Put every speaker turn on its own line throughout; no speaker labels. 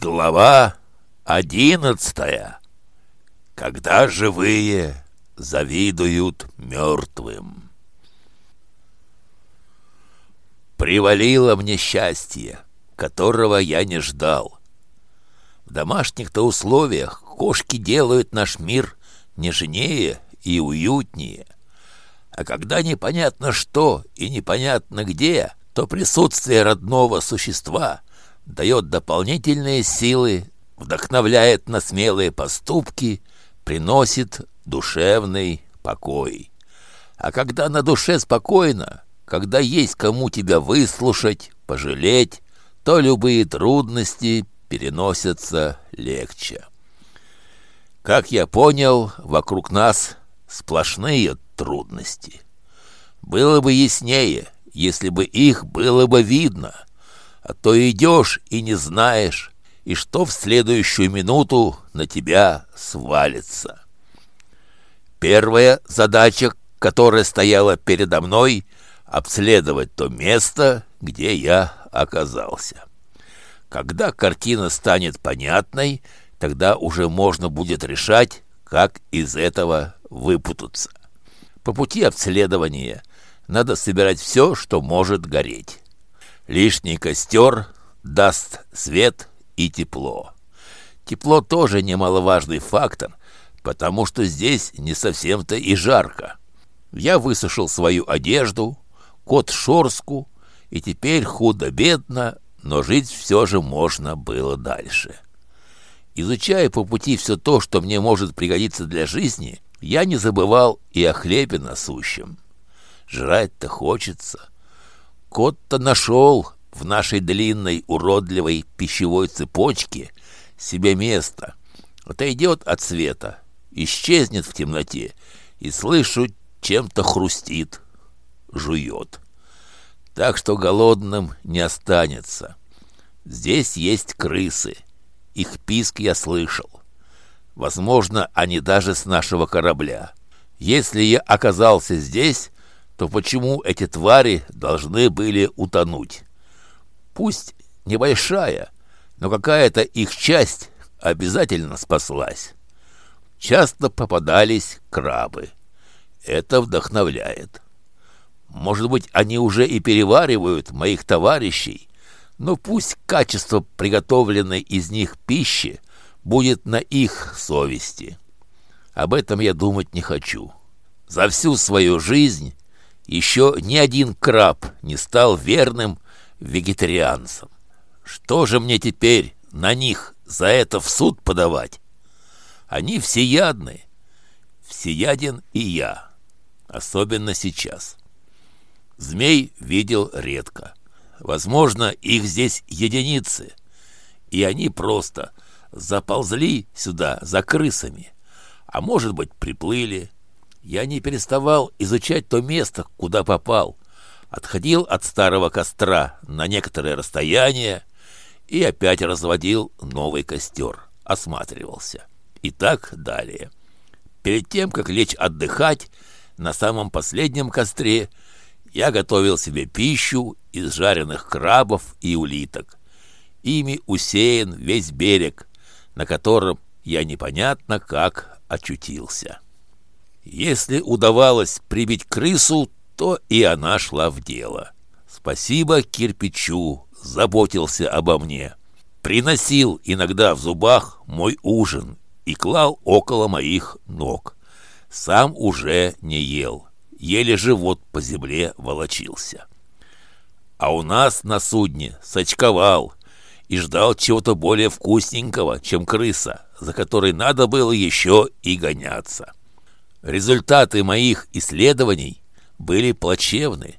Глава одиннадцатая. Когда живые завидуют мертвым. Привалило мне счастье, которого я не ждал. В домашних-то условиях кошки делают наш мир нежнее и уютнее. А когда непонятно что и непонятно где, то присутствие родного существа — дает дополнительные силы, вдохновляет на смелые поступки, приносит душевный покой. А когда на душе спокойно, когда есть кому тебя выслушать, пожалеть, то любые трудности переносятся легче. Как я понял, вокруг нас сплошные трудности. Было бы яснее, если бы их было бы видно — а то идешь и не знаешь, и что в следующую минуту на тебя свалится. Первая задача, которая стояла передо мной, обследовать то место, где я оказался. Когда картина станет понятной, тогда уже можно будет решать, как из этого выпутаться. По пути обследования надо собирать все, что может гореть. Лишний костер даст свет и тепло. Тепло тоже немаловажный фактор, потому что здесь не совсем-то и жарко. Я высушил свою одежду, кот шорску, и теперь худо-бедно, но жить все же можно было дальше. Изучая по пути все то, что мне может пригодиться для жизни, я не забывал и о хлебе насущем. Жрать-то хочется. Кот-то нашел в нашей длинной уродливой пищевой цепочке себе место. Отойдет от света, исчезнет в темноте, и слышу, чем-то хрустит, жует. Так что голодным не останется. Здесь есть крысы. Их писк я слышал. Возможно, они даже с нашего корабля. Если я оказался здесь, то почему эти твари должны были утонуть? Пусть небольшая, но какая-то их часть обязательно спаслась. Часто попадались крабы. Это вдохновляет. Может быть, они уже и переваривают моих товарищей, но пусть качество приготовленной из них пищи будет на их совести. Об этом я думать не хочу. За всю свою жизнь еще ни один краб не стал верным вегетарианцем. Что же мне теперь на них за это в суд подавать? Они всеядны. Всеяден и я. Особенно сейчас. Змей видел редко. Возможно, их здесь единицы. И они просто заползли сюда за крысами. А может быть, приплыли, я не переставал изучать то место, куда попал. Отходил от старого костра на некоторое расстояние и опять разводил новый костер. Осматривался. И так далее. Перед тем, как лечь отдыхать, на самом последнем костре я готовил себе пищу из жареных крабов и улиток. Ими усеян весь берег, на котором я непонятно как очутился. Если удавалось прибить крысу, то и она шла в дело. Спасибо кирпичу, заботился обо мне. Приносил иногда в зубах мой ужин и клал около моих ног. Сам уже не ел, еле живот по земле волочился. А у нас на судне сочковал и ждал чего-то более вкусненького, чем крыса, за которой надо было еще и гоняться. Результаты моих исследований были плачевны.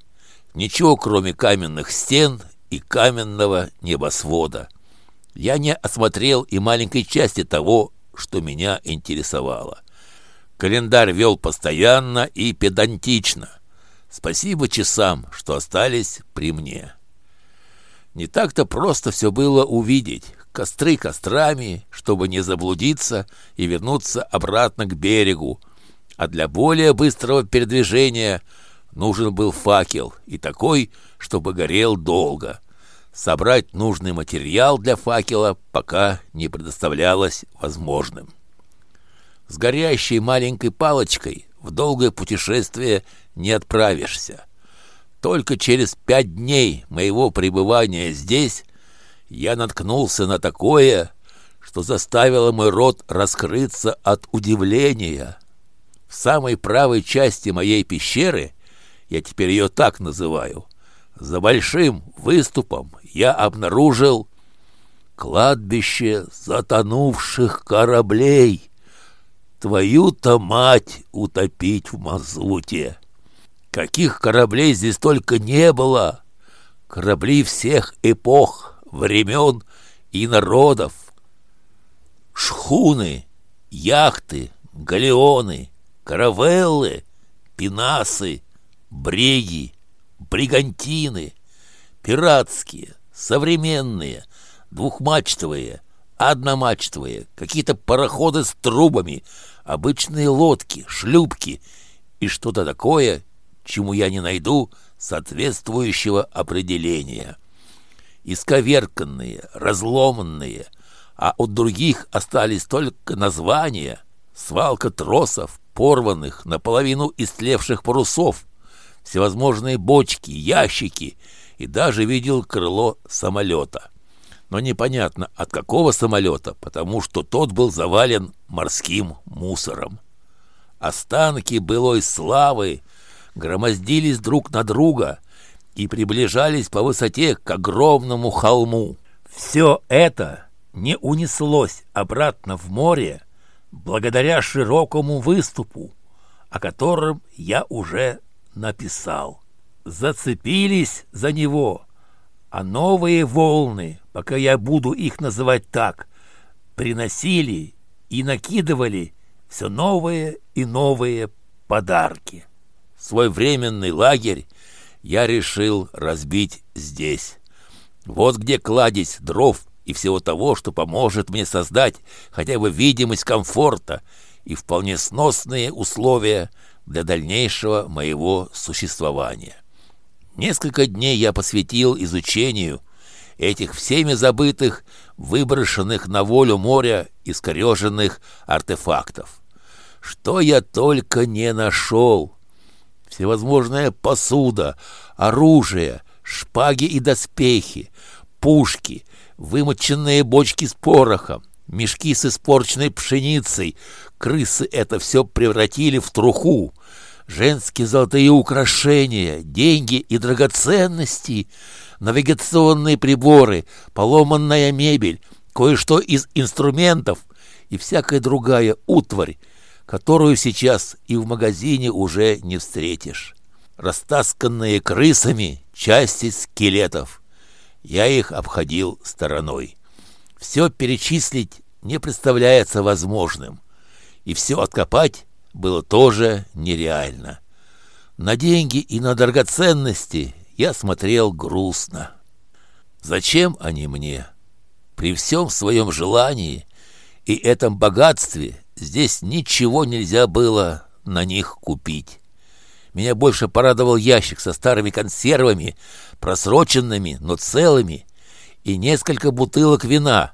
Ничего, кроме каменных стен и каменного небосвода. Я не осмотрел и маленькой части того, что меня интересовало. Календарь вел постоянно и педантично. Спасибо часам, что остались при мне. Не так-то просто все было увидеть. Костры кострами, чтобы не заблудиться и вернуться обратно к берегу, а для более быстрого передвижения нужен был факел, и такой, чтобы горел долго. Собрать нужный материал для факела пока не предоставлялось возможным. С горящей маленькой палочкой в долгое путешествие не отправишься. Только через пять дней моего пребывания здесь я наткнулся на такое, что заставило мой рот раскрыться от удивления. В самой правой части моей пещеры, я теперь ее так называю, за большим выступом я обнаружил кладбище затонувших кораблей. Твою-то мать утопить в мазуте! Каких кораблей здесь только не было! Корабли всех эпох, времен и народов. Шхуны, яхты, галеоны, каравеллы, пенасы, бреги, бригантины, пиратские, современные, двухмачтовые, одномачтовые, какие-то пароходы с трубами, обычные лодки, шлюпки и что-то такое, чему я не найду соответствующего определения. Исковерканные, разломанные, а от других остались только названия, свалка тросов, порванных, наполовину истлевших парусов, всевозможные бочки, ящики и даже видел крыло самолета. Но непонятно, от какого самолета, потому что тот был завален морским мусором. Останки былой славы громоздились друг на друга и приближались по высоте к огромному холму. Все это не унеслось обратно в море благодаря широкому выступу, о котором я уже написал. Зацепились за него, а новые волны, пока я буду их называть так, приносили и накидывали все новые и новые подарки. Свой временный лагерь я решил разбить здесь. Вот где кладезь дров и всего того, что поможет мне создать хотя бы видимость комфорта и вполне сносные условия для дальнейшего моего существования. Несколько дней я посвятил изучению этих всеми забытых, выброшенных на волю моря искореженных артефактов. Что я только не нашел! Всевозможная посуда, оружие, шпаги и доспехи, пушки, вымоченные бочки с порохом, мешки с испорченной пшеницей, крысы это все превратили в труху. Женские золотые украшения, деньги и драгоценности, навигационные приборы, поломанная мебель, кое-что из инструментов и всякая другая утварь, которую сейчас и в магазине уже не встретишь. Растасканные крысами части скелетов. Я их обходил стороной. Все перечислить не представляется возможным и все откопать было тоже нереально. На деньги и на драгоценности я смотрел грустно. Зачем они мне? При всем своем желании и этом богатстве здесь ничего нельзя было на них купить. Меня больше порадовал ящик со старыми консервами, просроченными, но целыми, и несколько бутылок вина.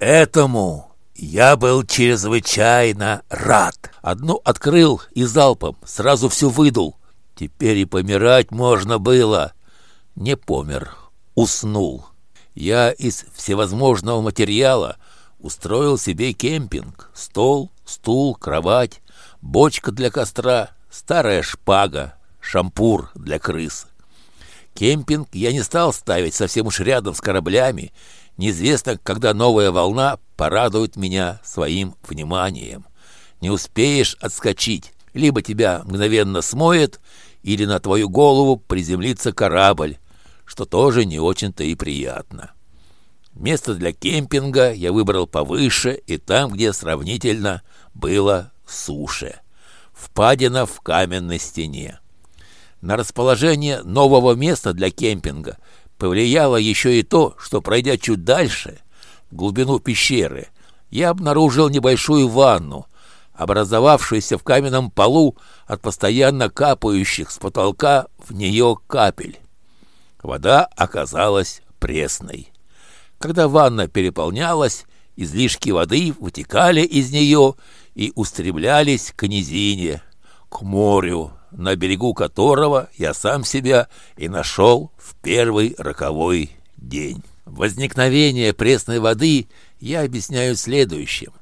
Этому я был чрезвычайно рад. Одну открыл и залпом сразу всю выдул. Теперь и помирать можно было. Не помер, уснул. Я из всевозможного материала устроил себе кемпинг. Стол, стул, кровать, бочка для костра, старая шпага, шампур для крыс. Кемпинг я не стал ставить совсем уж рядом с кораблями Неизвестно, когда новая волна порадует меня своим вниманием. Не успеешь отскочить, либо тебя мгновенно смоет, или на твою голову приземлится корабль, что тоже не очень-то и приятно. Место для кемпинга я выбрал повыше и там, где сравнительно было суше. Впадина в каменной стене. На расположение нового места для кемпинга Повлияло еще и то, что, пройдя чуть дальше, в глубину пещеры, я обнаружил небольшую ванну, образовавшуюся в каменном полу от постоянно капающих с потолка в нее капель. Вода оказалась пресной. Когда ванна переполнялась, излишки воды вытекали из нее и устремлялись к низине, к морю, на берегу которого я сам себя и нашел в первый роковой день. Возникновение пресной воды я объясняю следующим.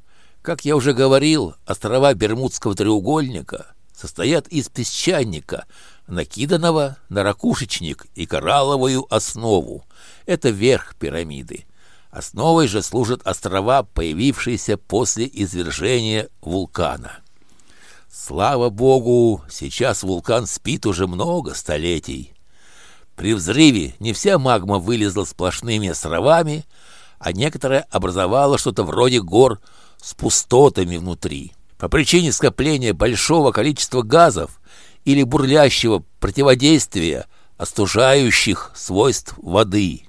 Как я уже говорил, острова Бермудского треугольника состоят из песчаника, накиданного на ракушечник и коралловую основу. Это верх пирамиды. Основой же служат острова, появившиеся после извержения вулкана. Слава богу, сейчас вулкан спит уже много столетий. При взрыве не вся магма вылезла сплошными островами, а некоторая образовала что-то вроде гор с пустотами внутри. По причине скопления большого количества газов или бурлящего противодействия остужающих свойств воды.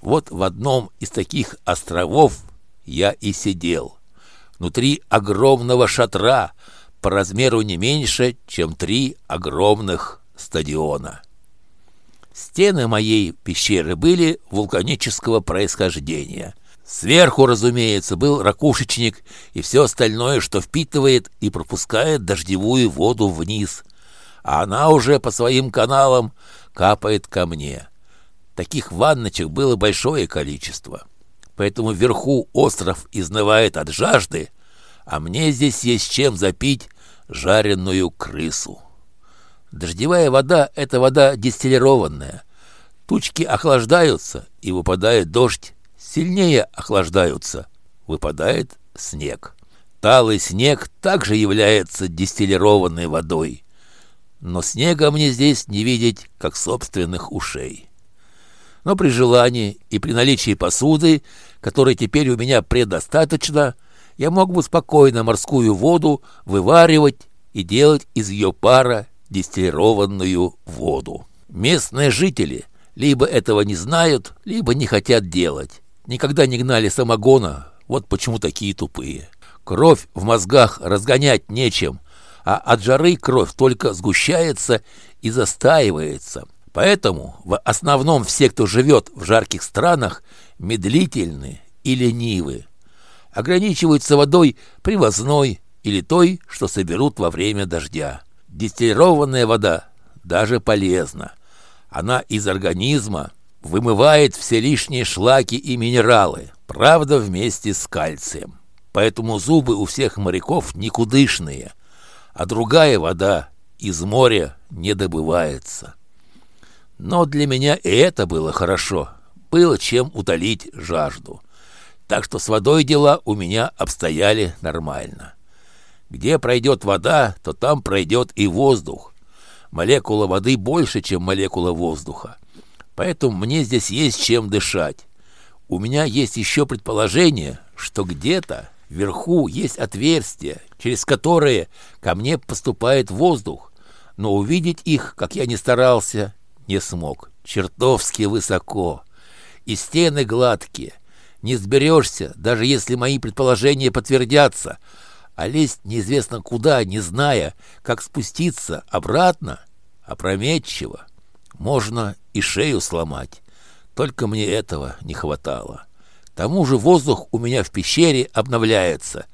Вот в одном из таких островов я и сидел. Внутри огромного шатра, по размеру не меньше, чем три огромных стадиона. Стены моей пещеры были вулканического происхождения. Сверху, разумеется, был ракушечник и все остальное, что впитывает и пропускает дождевую воду вниз, а она уже по своим каналам капает ко мне. Таких ванночек было большое количество. Поэтому вверху остров изнывает от жажды, а мне здесь есть чем запить жареную крысу. Дождевая вода — это вода дистиллированная. Тучки охлаждаются, и выпадает дождь. Сильнее охлаждаются, выпадает снег. Талый снег также является дистиллированной водой. Но снега мне здесь не видеть, как собственных ушей. Но при желании и при наличии посуды, которой теперь у меня предостаточно, я мог бы спокойно морскую воду вываривать и делать из ее пара дистиллированную воду. Местные жители либо этого не знают, либо не хотят делать. Никогда не гнали самогона, вот почему такие тупые. Кровь в мозгах разгонять нечем, а от жары кровь только сгущается и застаивается. Поэтому в основном все, кто живет в жарких странах, медлительны и ленивы. Ограничиваются водой привозной или той, что соберут во время дождя. Дистиллированная вода даже полезна. Она из организма вымывает все лишние шлаки и минералы, правда, вместе с кальцием. Поэтому зубы у всех моряков никудышные, а другая вода из моря не добывается. Но для меня и это было хорошо. Было чем утолить жажду. Так что с водой дела у меня обстояли нормально. Где пройдет вода, то там пройдет и воздух. Молекула воды больше, чем молекула воздуха. Поэтому мне здесь есть чем дышать. У меня есть еще предположение, что где-то вверху есть отверстия, через которые ко мне поступает воздух, но увидеть их, как я не старался, не смог. Чертовски высоко. И стены гладкие. Не сберешься, даже если мои предположения подтвердятся. А лезть неизвестно куда, не зная, как спуститься обратно, опрометчиво. Можно и шею сломать. Только мне этого не хватало. К тому же воздух у меня в пещере обновляется.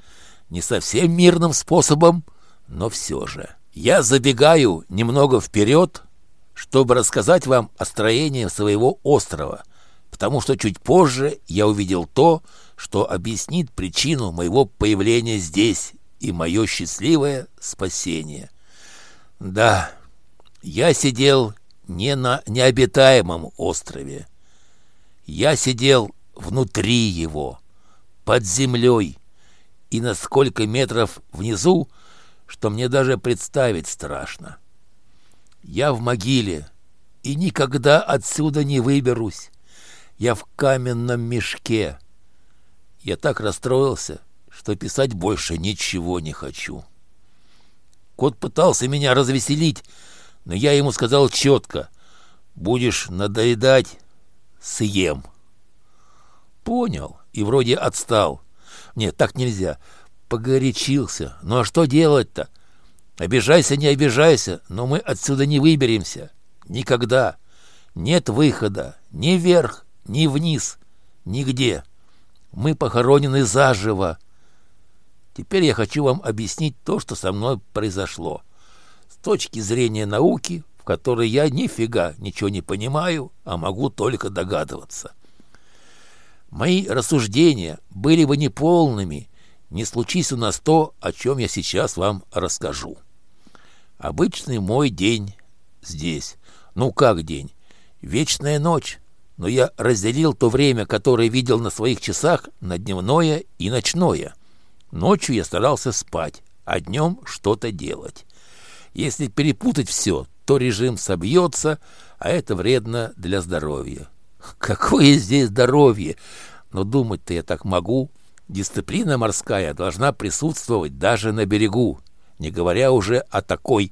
Не совсем мирным способом, но все же. Я забегаю немного вперед, чтобы рассказать вам о строении своего острова, потому что чуть позже я увидел то, что объяснит причину моего появления здесь и мое счастливое спасение. Да, я сидел не на необитаемом острове. Я сидел внутри его, под землей, и на сколько метров внизу, что мне даже представить страшно. Я в могиле и никогда отсюда не выберусь. Я в каменном мешке. Я так расстроился, что писать больше ничего не хочу. Кот пытался меня развеселить, но я ему сказал четко, будешь надоедать, съем. Понял и вроде отстал. Нет, так нельзя. Погорячился. Ну а что делать-то? Обижайся, не обижайся, но мы отсюда не выберемся. Никогда. Нет выхода ни вверх, ни вниз, нигде. Мы похоронены заживо. Теперь я хочу вам объяснить то, что со мной произошло. С точки зрения науки, в которой я нифига ничего не понимаю, а могу только догадываться. Мои рассуждения были бы неполными, не случись у нас то, о чем я сейчас вам расскажу. Обычный мой день здесь. Ну как день? Вечная ночь. Но я разделил то время, которое видел на своих часах, на дневное и ночное. Ночью я старался спать, а днем что-то делать. Если перепутать все, то режим собьется, а это вредно для здоровья. Какое здесь здоровье? Но думать-то я так могу. Дисциплина морская должна присутствовать даже на берегу, не говоря уже о такой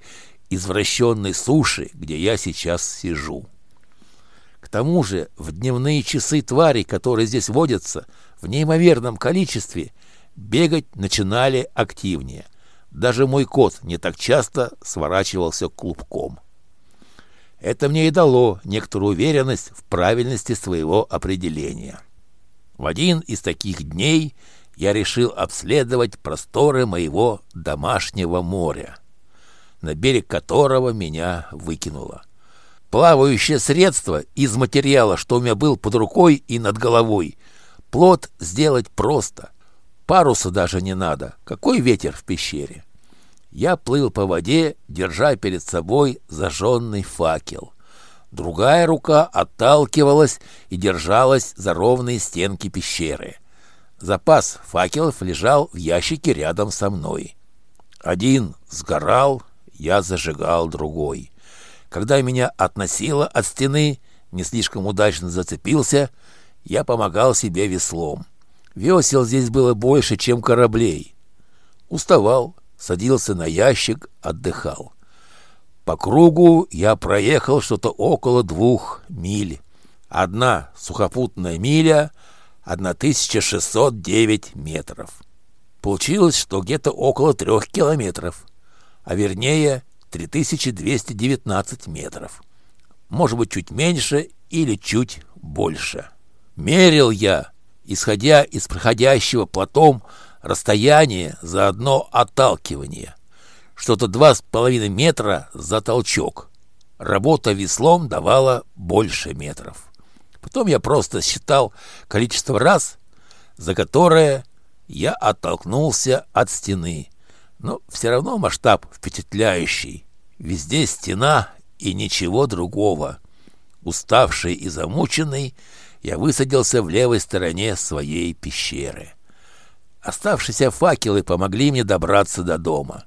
извращенной суше, где я сейчас сижу. Тому же в дневные часы твари, которые здесь водятся, в неимоверном количестве, бегать начинали активнее. Даже мой кот не так часто сворачивался клубком. Это мне и дало некоторую уверенность в правильности своего определения. В один из таких дней я решил обследовать просторы моего домашнего моря, на берег которого меня выкинуло. Плавающее средство из материала, что у меня был под рукой и над головой, плод сделать просто. Паруса даже не надо. Какой ветер в пещере? Я плыл по воде, держа перед собой зажженный факел. Другая рука отталкивалась и держалась за ровные стенки пещеры. Запас факелов лежал в ящике рядом со мной. Один сгорал, я зажигал другой. Когда меня относило от стены, не слишком удачно зацепился, я помогал себе веслом. Весел здесь было больше, чем кораблей. Уставал, садился на ящик, отдыхал. По кругу я проехал что-то около двух миль. Одна сухопутная миля — 1609 метров. Получилось, что где-то около трех километров, а вернее 3219 метров. Может быть, чуть меньше или чуть больше. Мерил я, исходя из проходящего платом расстояние за одно отталкивание — что-то два с половиной метра за толчок. Работа веслом давала больше метров. Потом я просто считал количество раз, за которое я оттолкнулся от стены. Но все равно масштаб впечатляющий. Везде стена и ничего другого. Уставший и замученный, я высадился в левой стороне своей пещеры. Оставшиеся факелы помогли мне добраться до дома.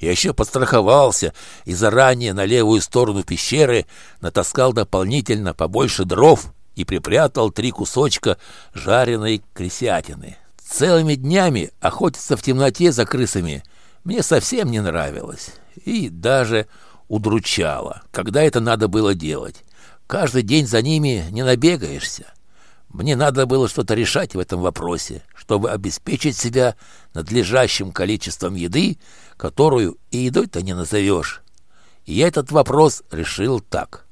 Я еще подстраховался и заранее на левую сторону пещеры натаскал дополнительно побольше дров и припрятал три кусочка жареной крысятины. Целыми днями охотиться в темноте за крысами мне совсем не нравилось и даже удручало, когда это надо было делать. Каждый день за ними не набегаешься. Мне надо было что-то решать в этом вопросе, чтобы обеспечить себя надлежащим количеством еды, которую и едой-то не назовешь. И я этот вопрос решил так.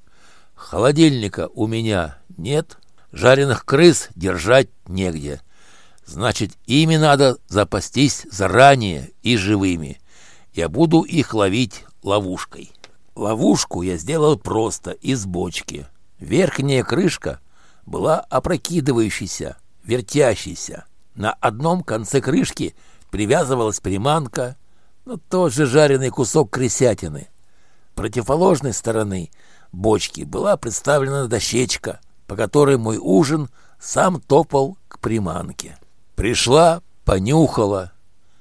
Холодильника у меня нет, жареных крыс держать негде. Значит, ими надо запастись заранее и живыми. Я буду их ловить ловушкой. Ловушку я сделал просто из бочки. Верхняя крышка была опрокидывающейся, вертящейся. На одном конце крышки привязывалась приманка, но тот же жареный кусок крысятины. Противоположной стороны бочки была представлена дощечка, по которой мой ужин сам топал к приманке. Пришла, понюхала,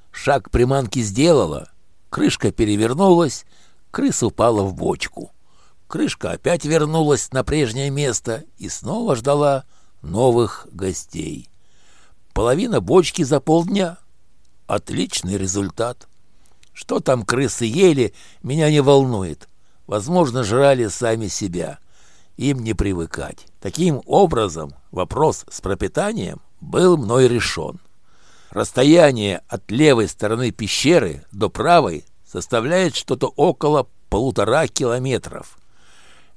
шаг приманки сделала, крышка перевернулась, крыса упала в бочку. Крышка опять вернулась на прежнее место и снова ждала новых гостей. Половина бочки за полдня. Отличный результат. Что там крысы ели, меня не волнует. Возможно, жрали сами себя. Им не привыкать. Таким образом, вопрос с пропитанием был мной решен. Расстояние от левой стороны пещеры до правой составляет что-то около полутора километров.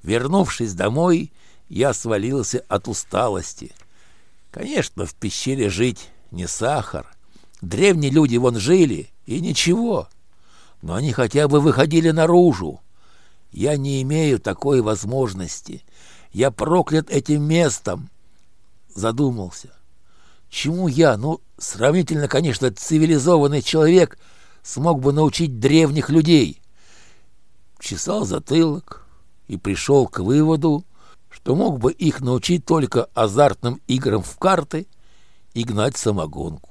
Вернувшись домой, я свалился от усталости. Конечно, в пещере жить не сахар. Древние люди вон жили, и ничего. Но они хотя бы выходили наружу. Я не имею такой возможности. Я проклят этим местом. Задумался. Чему я, ну, сравнительно, конечно, цивилизованный человек, смог бы научить древних людей? Чесал затылок и пришел к выводу, что мог бы их научить только азартным играм в карты и гнать самогонку.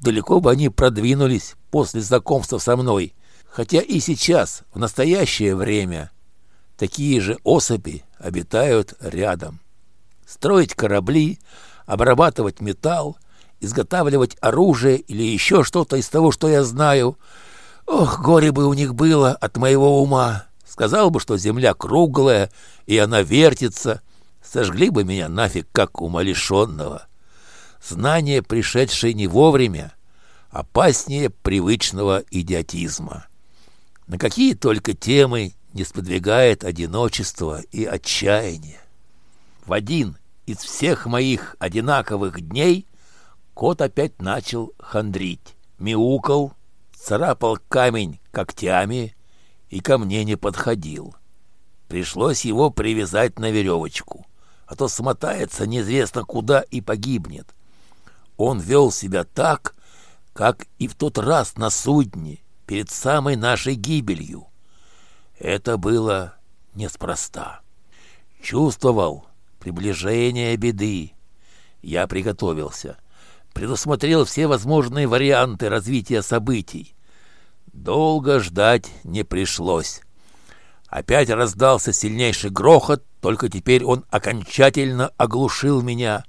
Далеко бы они продвинулись после знакомства со мной, хотя и сейчас, в настоящее время, такие же особи обитают рядом. Строить корабли, обрабатывать металл, изготавливать оружие или еще что-то из того, что я знаю. Ох, горе бы у них было от моего ума. Сказал бы, что земля круглая, и она вертится. Сожгли бы меня нафиг, как умалишенного. Знание, пришедшее не вовремя, опаснее привычного идиотизма. На какие только темы не сподвигает одиночество и отчаяние. В один из всех моих одинаковых дней кот опять начал хандрить. Мяукал, царапал камень когтями, и ко мне не подходил. Пришлось его привязать на веревочку, а то смотается неизвестно куда и погибнет. Он вел себя так, как и в тот раз на судне, перед самой нашей гибелью. Это было неспроста. Чувствовал приближение беды. Я приготовился, предусмотрел все возможные варианты развития событий. Долго ждать не пришлось. Опять раздался сильнейший грохот, только теперь он окончательно оглушил меня,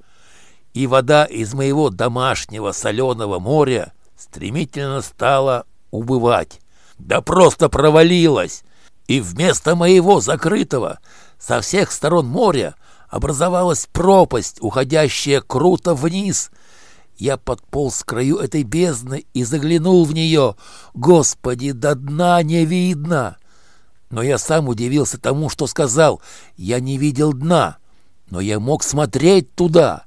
и вода из моего домашнего соленого моря стремительно стала убывать. Да просто провалилась! И вместо моего закрытого со всех сторон моря образовалась пропасть, уходящая круто вниз — я подполз к краю этой бездны и заглянул в нее. Господи, до дна не видно! Но я сам удивился тому, что сказал. Я не видел дна, но я мог смотреть туда.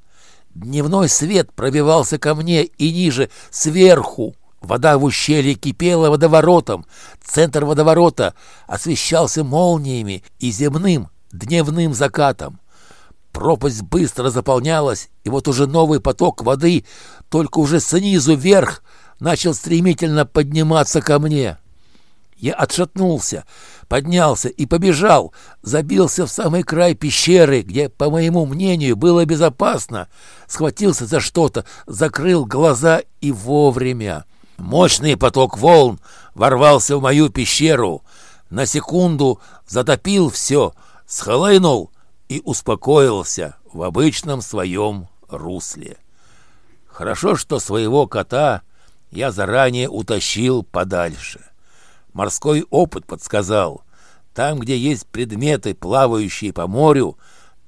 Дневной свет пробивался ко мне и ниже, сверху. Вода в ущелье кипела водоворотом. Центр водоворота освещался молниями и земным дневным закатом. Пропасть быстро заполнялась, и вот уже новый поток воды, только уже снизу вверх, начал стремительно подниматься ко мне. Я отшатнулся, поднялся и побежал, забился в самый край пещеры, где, по моему мнению, было безопасно, схватился за что-то, закрыл глаза и вовремя. Мощный поток волн ворвался в мою пещеру, на секунду затопил все, схлынул и успокоился в обычном своем русле. Хорошо, что своего кота я заранее утащил подальше. Морской опыт подсказал, там, где есть предметы, плавающие по морю,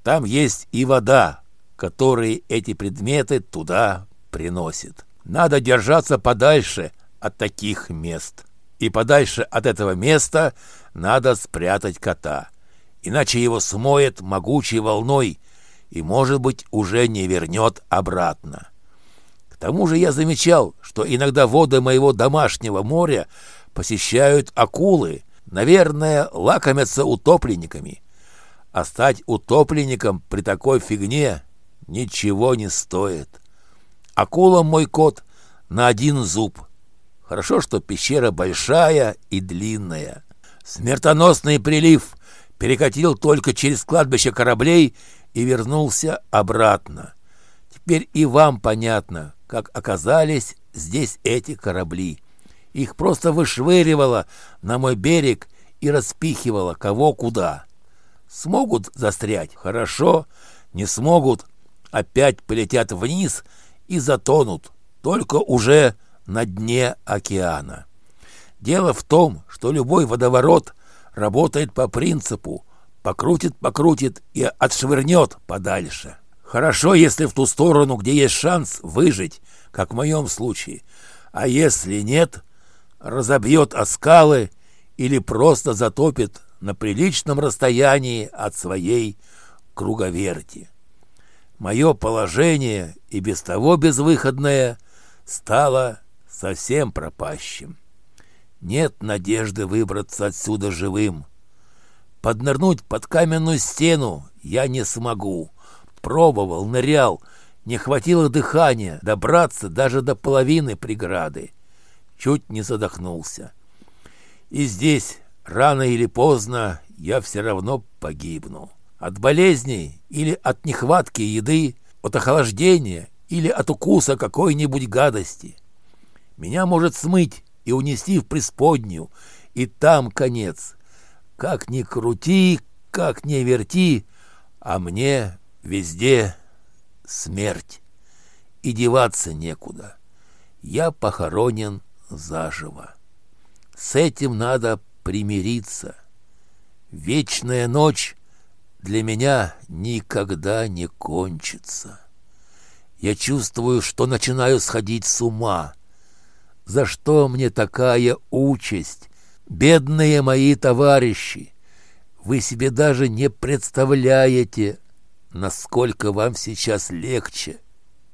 там есть и вода, которые эти предметы туда приносит. Надо держаться подальше от таких мест. И подальше от этого места надо спрятать кота иначе его смоет могучей волной и, может быть, уже не вернет обратно. К тому же я замечал, что иногда воды моего домашнего моря посещают акулы, наверное, лакомятся утопленниками. А стать утопленником при такой фигне ничего не стоит. Акула мой кот на один зуб. Хорошо, что пещера большая и длинная. Смертоносный прилив перекатил только через кладбище кораблей и вернулся обратно. Теперь и вам понятно, как оказались здесь эти корабли. Их просто вышвыривало на мой берег и распихивало кого куда. Смогут застрять? Хорошо. Не смогут? Опять полетят вниз и затонут, только уже на дне океана. Дело в том, что любой водоворот – работает по принципу покрутит-покрутит и отшвырнет подальше. Хорошо, если в ту сторону, где есть шанс выжить, как в моем случае. А если нет, разобьет о скалы или просто затопит на приличном расстоянии от своей круговерти. Мое положение, и без того безвыходное, стало совсем пропащим. Нет надежды выбраться отсюда живым. Поднырнуть под каменную стену я не смогу. Пробовал, нырял, не хватило дыхания добраться даже до половины преграды. Чуть не задохнулся. И здесь, рано или поздно, я все равно погибну. От болезней или от нехватки еды, от охлаждения или от укуса какой-нибудь гадости. Меня может смыть и унести в преисподнюю, и там конец. Как ни крути, как ни верти, а мне везде смерть. И деваться некуда. Я похоронен заживо. С этим надо примириться. Вечная ночь для меня никогда не кончится. Я чувствую, что начинаю сходить с ума. За что мне такая участь? Бедные мои товарищи! Вы себе даже не представляете, насколько вам сейчас легче,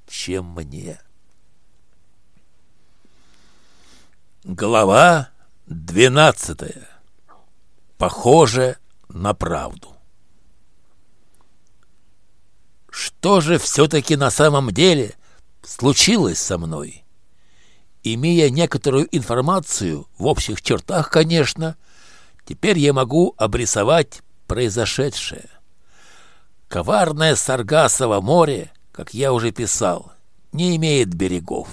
чем мне. Глава двенадцатая. Похоже на правду. Что же все-таки на самом деле случилось со мной? Имея некоторую информацию, в общих чертах, конечно, теперь я могу обрисовать произошедшее. Коварное Саргасово море, как я уже писал, не имеет берегов.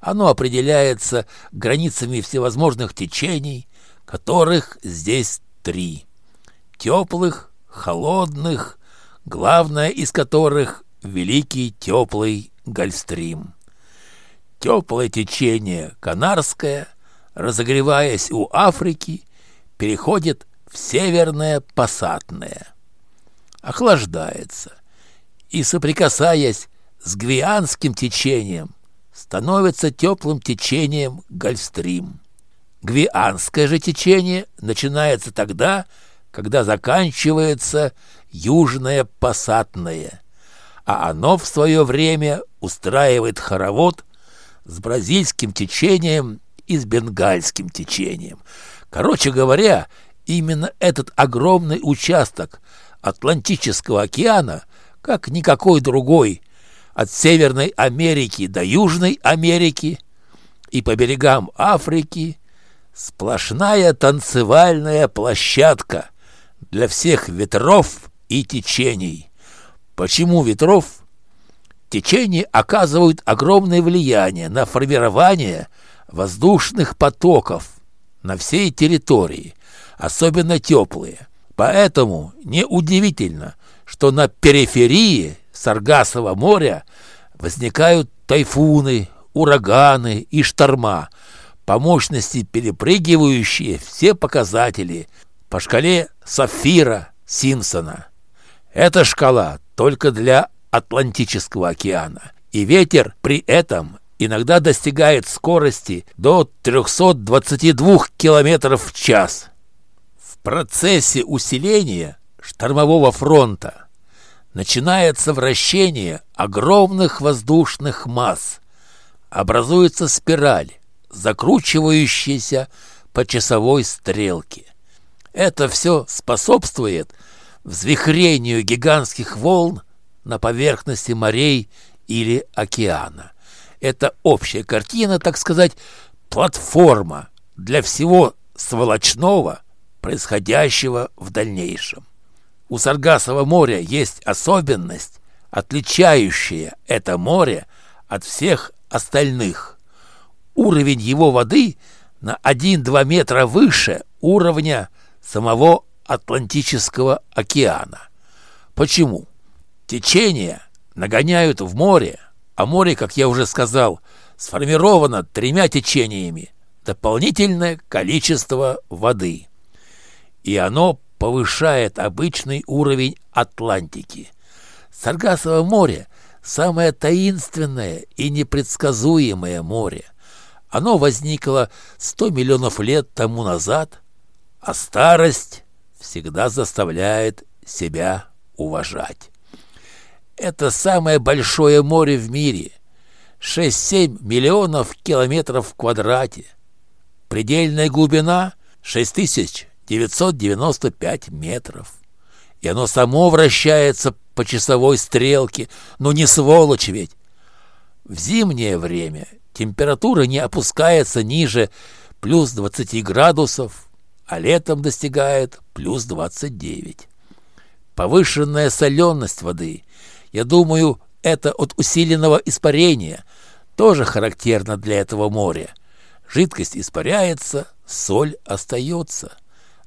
Оно определяется границами всевозможных течений, которых здесь три. Теплых, холодных, главное из которых — великий теплый Гольфстрим. Теплое течение Канарское, разогреваясь у Африки, переходит в северное Пассатное охлаждается и, соприкасаясь с гвианским течением, становится теплым течением Гольфстрим. Гвианское же течение начинается тогда, когда заканчивается южное пассатное, а оно в свое время устраивает хоровод с бразильским течением и с бенгальским течением. Короче говоря, именно этот огромный участок Атлантического океана, как никакой другой, от Северной Америки до Южной Америки и по берегам Африки, сплошная танцевальная площадка для всех ветров и течений. Почему ветров? Течения оказывают огромное влияние на формирование воздушных потоков на всей территории, особенно теплые – Поэтому неудивительно, что на периферии Саргасового моря возникают тайфуны, ураганы и шторма, по мощности перепрыгивающие все показатели по шкале Сафира Симпсона. Эта шкала только для Атлантического океана, и ветер при этом иногда достигает скорости до 322 км в час процессе усиления штормового фронта начинается вращение огромных воздушных масс. Образуется спираль, закручивающаяся по часовой стрелке. Это все способствует взвихрению гигантских волн на поверхности морей или океана. Это общая картина, так сказать, платформа для всего сволочного, происходящего в дальнейшем. У Саргасова моря есть особенность, отличающая это море от всех остальных. Уровень его воды на 1-2 метра выше уровня самого Атлантического океана. Почему? Течения нагоняют в море, а море, как я уже сказал, сформировано тремя течениями дополнительное количество воды и оно повышает обычный уровень Атлантики. Саргасово море – самое таинственное и непредсказуемое море. Оно возникло 100 миллионов лет тому назад, а старость всегда заставляет себя уважать. Это самое большое море в мире. 6-7 миллионов километров в квадрате. Предельная глубина 6995 метров. И оно само вращается по часовой стрелке. Ну не сволочь ведь. В зимнее время температура не опускается ниже плюс 20 градусов, а летом достигает плюс 29. Повышенная соленость воды, я думаю, это от усиленного испарения, тоже характерно для этого моря. Жидкость испаряется, соль остается.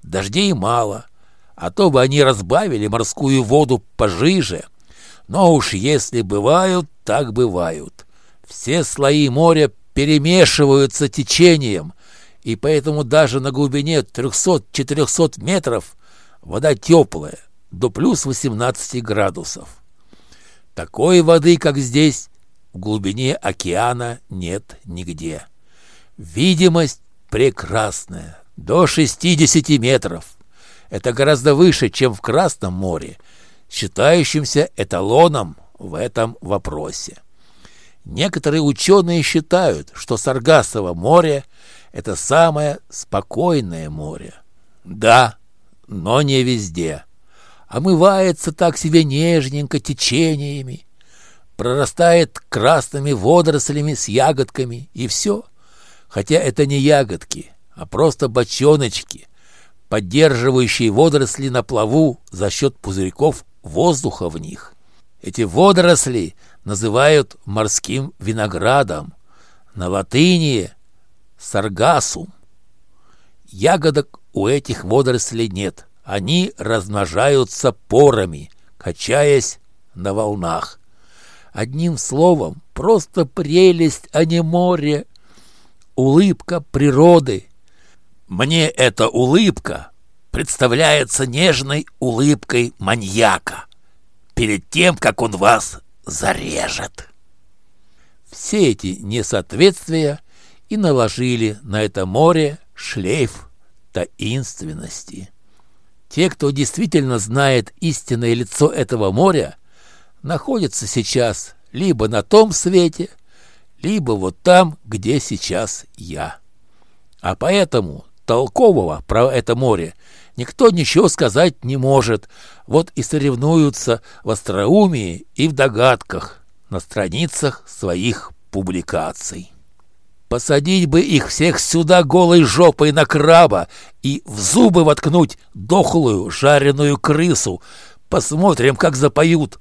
Дождей мало, а то бы они разбавили морскую воду пожиже. Но уж если бывают, так бывают. Все слои моря перемешиваются течением, и поэтому даже на глубине 300-400 метров вода теплая, до плюс 18 градусов. Такой воды, как здесь, в глубине океана нет нигде. Видимость прекрасная, до 60 метров. Это гораздо выше, чем в Красном море, считающимся эталоном в этом вопросе. Некоторые ученые считают, что Саргасово море – это самое спокойное море. Да, но не везде. Омывается так себе нежненько течениями, прорастает красными водорослями с ягодками, и все. Хотя это не ягодки, а просто бочоночки, поддерживающие водоросли на плаву за счет пузырьков воздуха в них. Эти водоросли называют морским виноградом, на латыни саргасум. Ягодок у этих водорослей нет, они размножаются порами, качаясь на волнах. Одним словом, просто прелесть, а не море. Улыбка природы. Мне эта улыбка представляется нежной улыбкой маньяка перед тем, как он вас зарежет. Все эти несоответствия и наложили на это море шлейф таинственности. Те, кто действительно знает истинное лицо этого моря, находятся сейчас либо на том свете, либо вот там, где сейчас я. А поэтому толкового про это море никто ничего сказать не может. Вот и соревнуются в остроумии и в догадках на страницах своих публикаций. Посадить бы их всех сюда голой жопой на краба и в зубы воткнуть дохлую жареную крысу. Посмотрим, как запоют.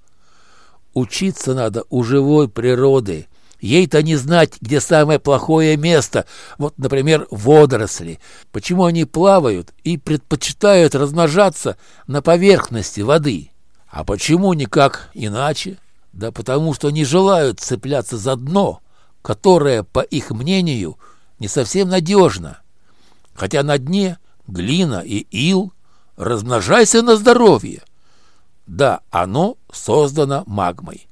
Учиться надо у живой природы. Ей-то не знать, где самое плохое место. Вот, например, водоросли. Почему они плавают и предпочитают размножаться на поверхности воды? А почему никак иначе? Да потому что не желают цепляться за дно, которое, по их мнению, не совсем надежно. Хотя на дне глина и ил, размножайся на здоровье. Да, оно создано магмой.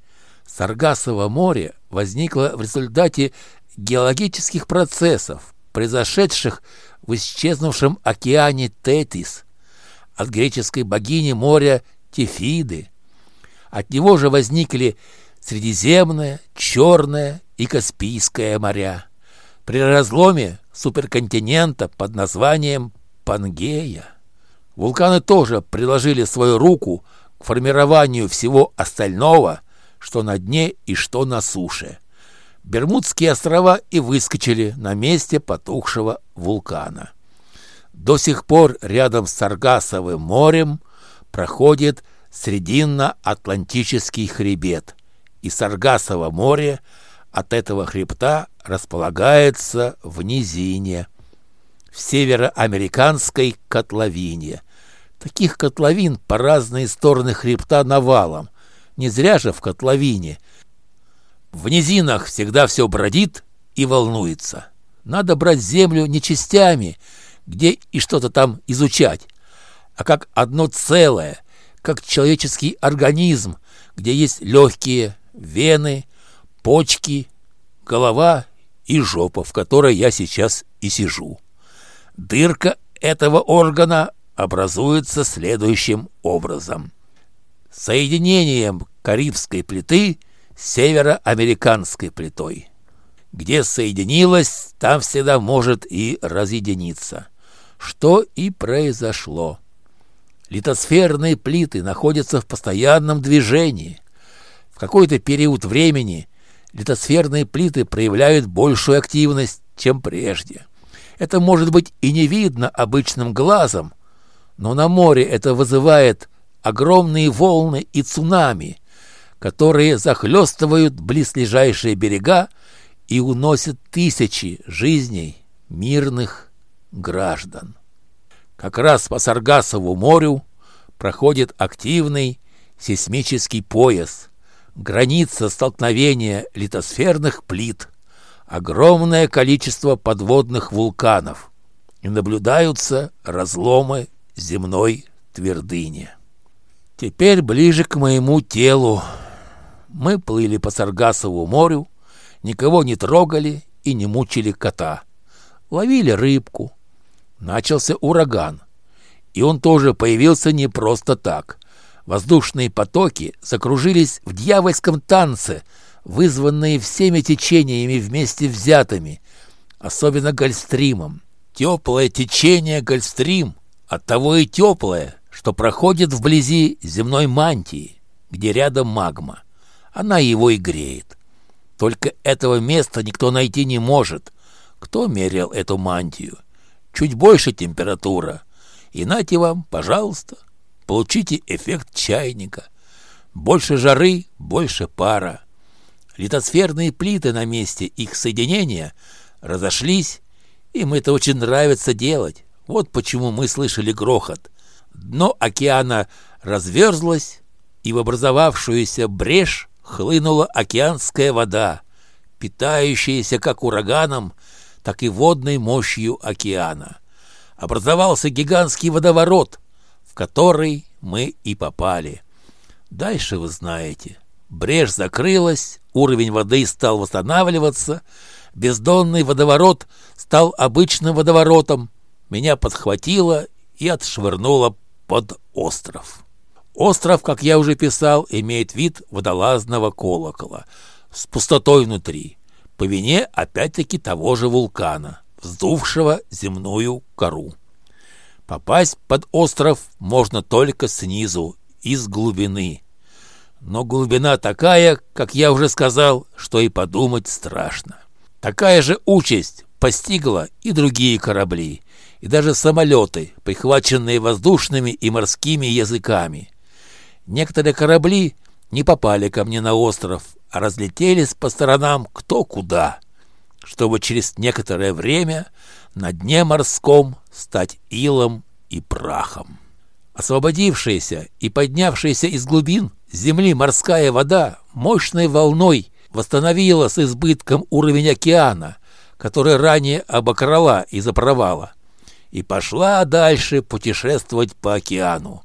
Саргасово море возникло в результате геологических процессов, произошедших в исчезнувшем океане Тетис, от греческой богини моря Тефиды. От него же возникли Средиземное, Черное и Каспийское моря. При разломе суперконтинента под названием Пангея вулканы тоже приложили свою руку к формированию всего остального – что на дне и что на суше. Бермудские острова и выскочили на месте потухшего вулкана. До сих пор рядом с Саргасовым морем проходит Срединно-Атлантический хребет, и Саргасово море от этого хребта располагается в низине, в североамериканской котловине. Таких котловин по разные стороны хребта навалом, не зря же в котловине. В низинах всегда все бродит и волнуется. Надо брать землю не частями, где и что-то там изучать, а как одно целое, как человеческий организм, где есть легкие, вены, почки, голова и жопа, в которой я сейчас и сижу. Дырка этого органа образуется следующим образом – соединением Карибской плиты с североамериканской плитой. Где соединилась, там всегда может и разъединиться. Что и произошло. Литосферные плиты находятся в постоянном движении. В какой-то период времени литосферные плиты проявляют большую активность, чем прежде. Это может быть и не видно обычным глазом, но на море это вызывает огромные волны и цунами, которые захлестывают близлежащие берега и уносят тысячи жизней мирных граждан. Как раз по Саргасову морю проходит активный сейсмический пояс, граница столкновения литосферных плит, огромное количество подводных вулканов и наблюдаются разломы земной твердыни. Теперь ближе к моему телу. Мы плыли по Саргасову морю, никого не трогали и не мучили кота. Ловили рыбку. Начался ураган. И он тоже появился не просто так. Воздушные потоки закружились в дьявольском танце, вызванные всеми течениями вместе взятыми, особенно гольстримом. Теплое течение гольстрим, оттого и теплое, что проходит вблизи земной мантии, где рядом магма. Она его и греет. Только этого места никто найти не может. Кто мерил эту мантию? Чуть больше температура. И нате вам, пожалуйста, получите эффект чайника. Больше жары, больше пара. Литосферные плиты на месте их соединения разошлись, им это очень нравится делать. Вот почему мы слышали грохот. Дно океана разверзлось, и в образовавшуюся брешь хлынула океанская вода, питающаяся как ураганом, так и водной мощью океана. Образовался гигантский водоворот, в который мы и попали. Дальше вы знаете. Брешь закрылась, уровень воды стал восстанавливаться, бездонный водоворот стал обычным водоворотом, меня подхватило и отшвырнуло под остров. Остров, как я уже писал, имеет вид водолазного колокола с пустотой внутри, по вине опять-таки того же вулкана, вздувшего земную кору. Попасть под остров можно только снизу, из глубины. Но глубина такая, как я уже сказал, что и подумать страшно. Такая же участь постигла и другие корабли, и даже самолеты, прихваченные воздушными и морскими языками. Некоторые корабли не попали ко мне на остров, а разлетелись по сторонам кто куда, чтобы через некоторое время на дне морском стать илом и прахом. Освободившаяся и поднявшаяся из глубин земли морская вода мощной волной восстановила с избытком уровень океана, который ранее обокрала из-за и пошла дальше путешествовать по океану,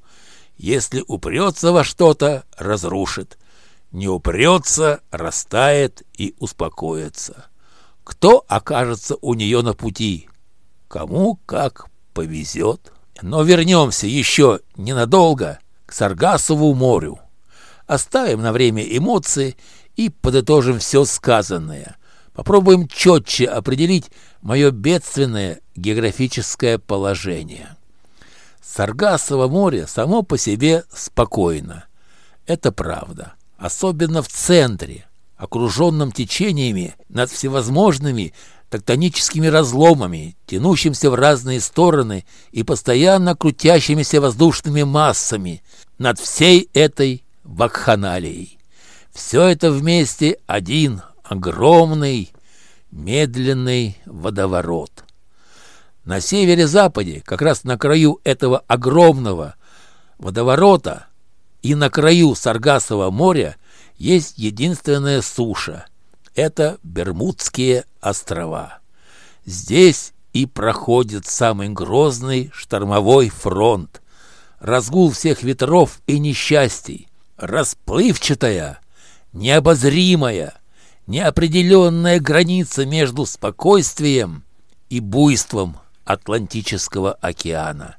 если упрется во что-то, разрушит. Не упрется, растает и успокоится. Кто окажется у нее на пути? Кому как повезет. Но вернемся еще ненадолго к Саргасову морю. Оставим на время эмоции и подытожим все сказанное. Попробуем четче определить мое бедственное географическое положение. Саргасово море само по себе спокойно. Это правда. Особенно в центре, окруженном течениями над всевозможными тектоническими разломами, тянущимся в разные стороны и постоянно крутящимися воздушными массами над всей этой вакханалией. Все это вместе один огромный медленный водоворот. На севере-западе, как раз на краю этого огромного водоворота и на краю Саргасового моря есть единственная суша. Это Бермудские острова. Здесь и проходит самый грозный штормовой фронт. Разгул всех ветров и несчастий. Расплывчатая, необозримая, неопределенная граница между спокойствием и буйством Атлантического океана.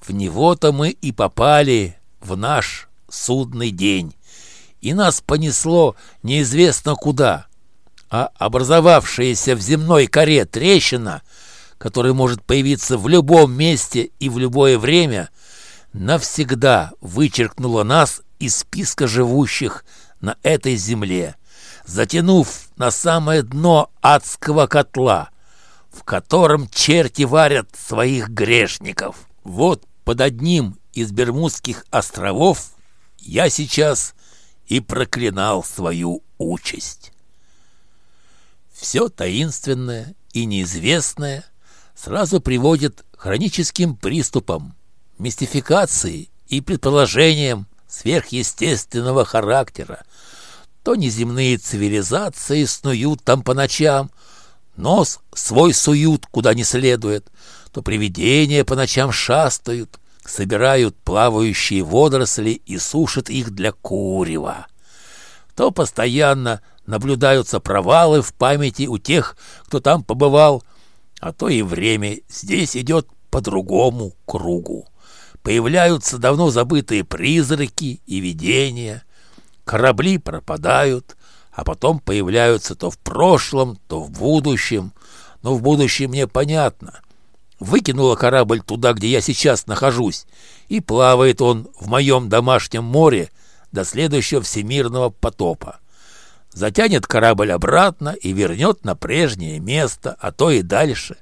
В него-то мы и попали в наш судный день, и нас понесло неизвестно куда, а образовавшаяся в земной коре трещина, которая может появиться в любом месте и в любое время, навсегда вычеркнула нас из списка живущих на этой земле, затянув на самое дно адского котла, в котором черти варят своих грешников. Вот под одним из Бермудских островов я сейчас и проклинал свою участь. Все таинственное и неизвестное сразу приводит к хроническим приступам, мистификации и предположениям сверхъестественного характера. То неземные цивилизации снуют там по ночам, нос свой суют куда не следует, то привидения по ночам шастают, собирают плавающие водоросли и сушат их для курева. То постоянно наблюдаются провалы в памяти у тех, кто там побывал, а то и время здесь идет по другому кругу. Появляются давно забытые призраки и видения, корабли пропадают, а потом появляются то в прошлом, то в будущем. Но в будущем мне понятно. Выкинула корабль туда, где я сейчас нахожусь, и плавает он в моем домашнем море до следующего всемирного потопа. Затянет корабль обратно и вернет на прежнее место, а то и дальше.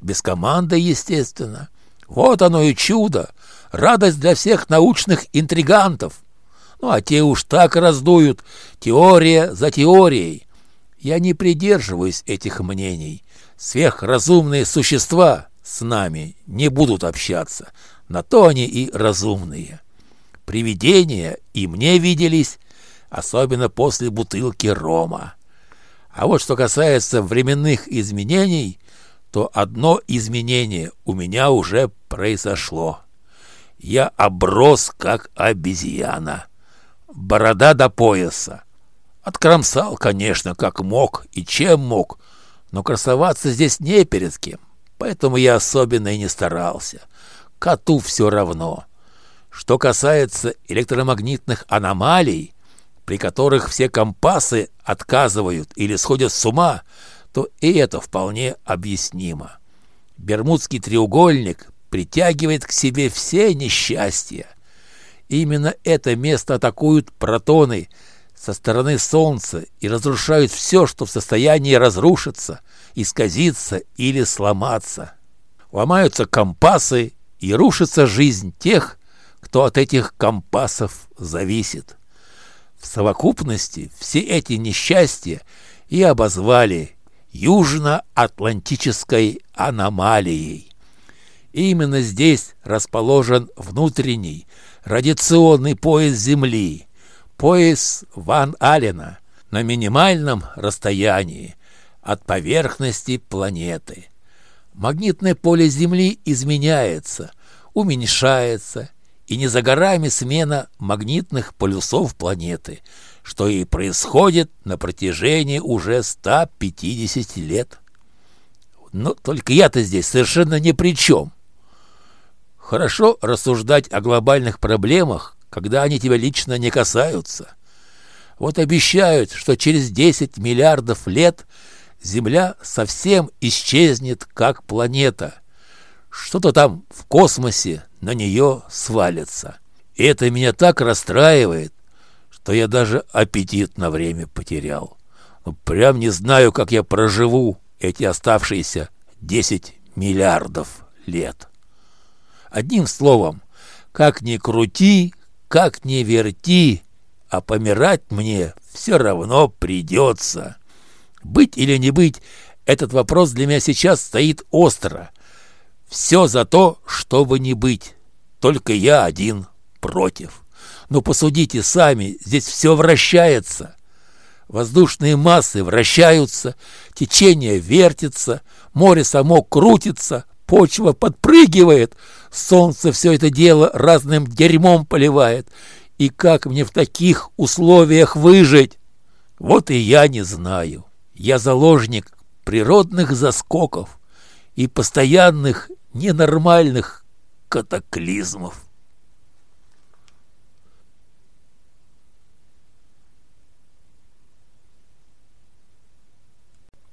Без команды, естественно. Вот оно и чудо, радость для всех научных интригантов. Ну, а те уж так раздуют, теория за теорией. Я не придерживаюсь этих мнений. Сверхразумные существа с нами не будут общаться. На то они и разумные. Привидения и мне виделись, особенно после бутылки рома. А вот что касается временных изменений, то одно изменение у меня уже произошло. Я оброс, как обезьяна. Борода до пояса. Откромсал, конечно, как мог и чем мог, но красоваться здесь не перед кем. Поэтому я особенно и не старался. Коту все равно. Что касается электромагнитных аномалий, при которых все компасы отказывают или сходят с ума, то и это вполне объяснимо. Бермудский треугольник притягивает к себе все несчастья. Именно это место атакуют протоны со стороны Солнца и разрушают все, что в состоянии разрушиться – исказиться или сломаться. Ломаются компасы и рушится жизнь тех, кто от этих компасов зависит. В совокупности все эти несчастья и обозвали Южно-Атлантической аномалией. Именно здесь расположен внутренний радиационный пояс Земли, пояс Ван Алена, на минимальном расстоянии, от поверхности планеты. Магнитное поле Земли изменяется, уменьшается, и не за горами смена магнитных полюсов планеты, что и происходит на протяжении уже 150 лет. Но только я-то здесь совершенно ни при чем. Хорошо рассуждать о глобальных проблемах, когда они тебя лично не касаются. Вот обещают, что через 10 миллиардов лет – Земля совсем исчезнет как планета. Что-то там в космосе на нее свалится. И это меня так расстраивает, что я даже аппетит на время потерял. Ну, прям не знаю, как я проживу эти оставшиеся 10 миллиардов лет. Одним словом, как ни крути, как ни верти, а помирать мне все равно придется. Быть или не быть, этот вопрос для меня сейчас стоит остро. Все за то, чтобы не быть. Только я один против. Но посудите сами, здесь все вращается. Воздушные массы вращаются, течение вертится, море само крутится, почва подпрыгивает, солнце все это дело разным дерьмом поливает. И как мне в таких условиях выжить? Вот и я не знаю. Я заложник природных заскоков и постоянных ненормальных катаклизмов.